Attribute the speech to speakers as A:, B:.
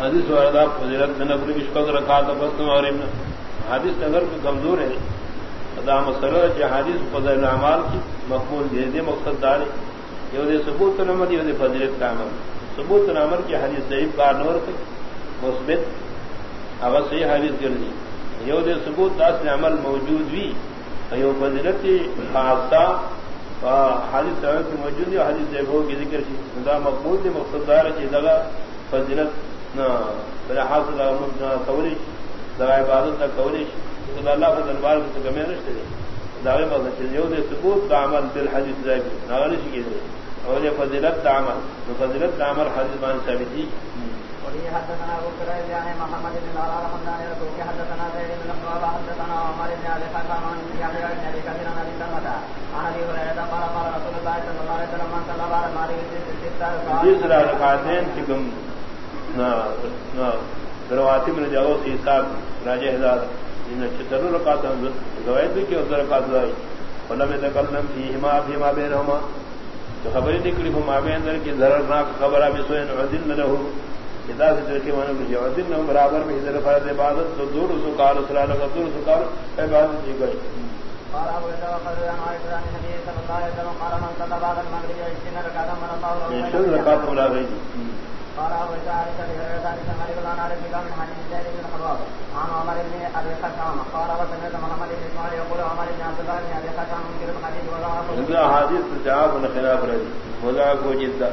A: حدیث وردہ فضیلت میں نقل مشکل رکھا تھا بس اور حادث نگر کو کمزور ہے ادا مسئلہ کہ حادث فضل العمال کی مقبول دے دے مقصد دار یہ دے ثبوت نمبر یہ دے فضیلت کا عمل ثبوت نمبر کی حدیث ضعیف کار نور کی مثبت۔ اگر صحیح حادث گر دی یہ دے ثبوت داس نے عمل موجود بھی۔ یہ فضیلت خاصہ حادث صاحب کی موجود ہے حادث ضعیفوں کی ذکر کی مقبول دے، مقصد دار کی دگا فضیلت نہ حاصل کوریش دغه عبادت ته کولی شي خدای الله په دربار کې کومه نشته دي داغه په چې یو ثبوت د عمل بل حدیث ځای نه غلی شي کېږي فضیلت د عمل فضیلت د عمل حدیث باندې ثابت دي
B: حدثنا ابو كريم يعني محمد بن علاء حدثنا زيد بن حدثنا عمر بن عن يحيى بن ابي كثير عن ابي سلمة عن ابي قال قال رسول الله صلى الله عليه وسلم من صلى
A: ركعتين دروازے میں جاؤ صاحب راجہ ہزار تھا گواہی بھی کہ ادھر فلم تکلم تو خبر نکلی ہو ماں اندر ضرر ناک خبر عدل نہ رہو کتا سے کچھ عدل نہ برابر میں ادھر عبادت تو دور سو کار سلا لگا دور سو کار عبادت جی گئی۔ قال ابو عن النبي صلى الله عليه وسلم قال من صلى بعد المغرب عشرين ركعة من الله له عشرين ركعة من الله قال ابو ذلك لذلك غريب عن علي بن بن عن عمر بن خشام قال وسمعت محمد بن يقول عمر بن عبد الله بن خشام منكر الحديث وضعفه. هذا حديث جواب خلاف رجل وضعفه جدا